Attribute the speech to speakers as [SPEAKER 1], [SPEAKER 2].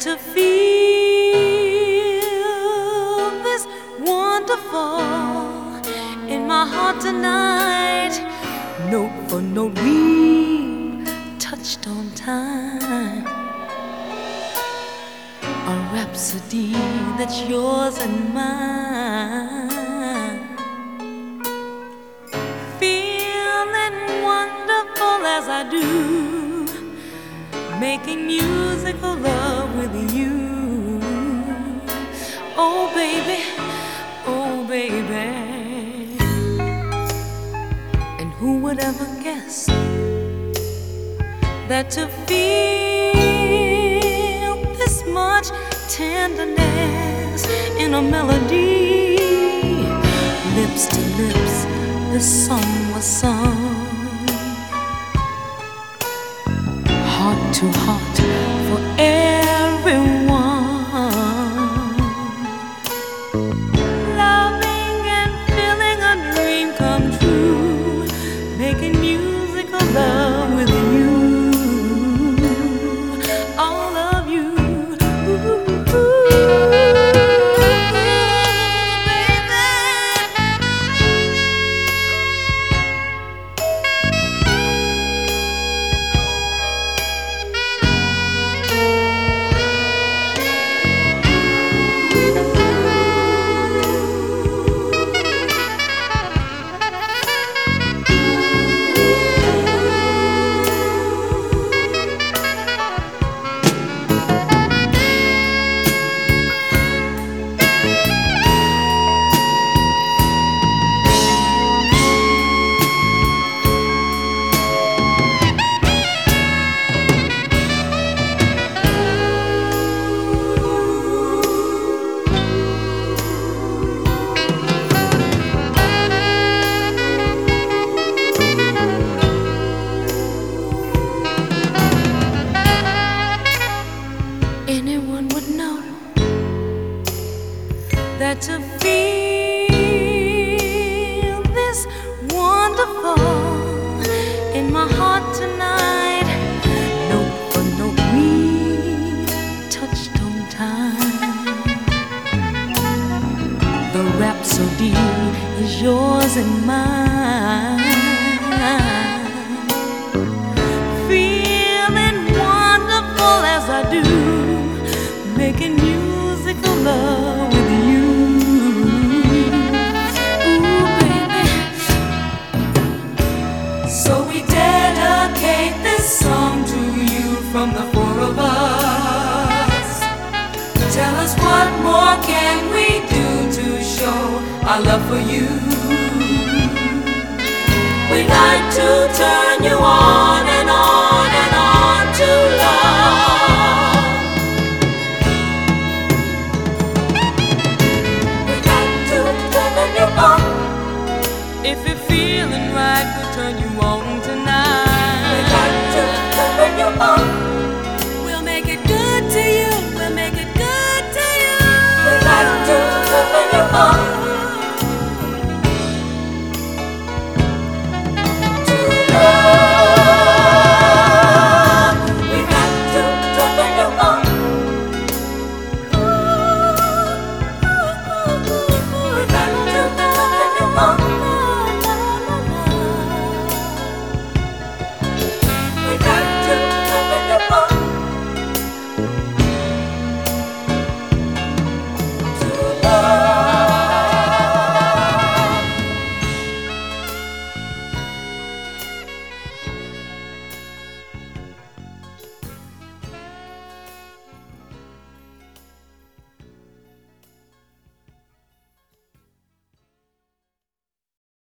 [SPEAKER 1] to feel this wonderful in my heart tonight, note for note, we touched on time. A rhapsody that's yours and mine. Feeling wonderful as I do, making musical love guess that to feel this much tenderness in a melody, lips to lips, this song was sung, heart to heart that to feel this wonderful in my heart tonight, note for note, we touched on time. The rhapsody is yours and mine. Dedicate this song to you from the four of us. Tell us what more can we do to show our love for you? We like to turn you on oh.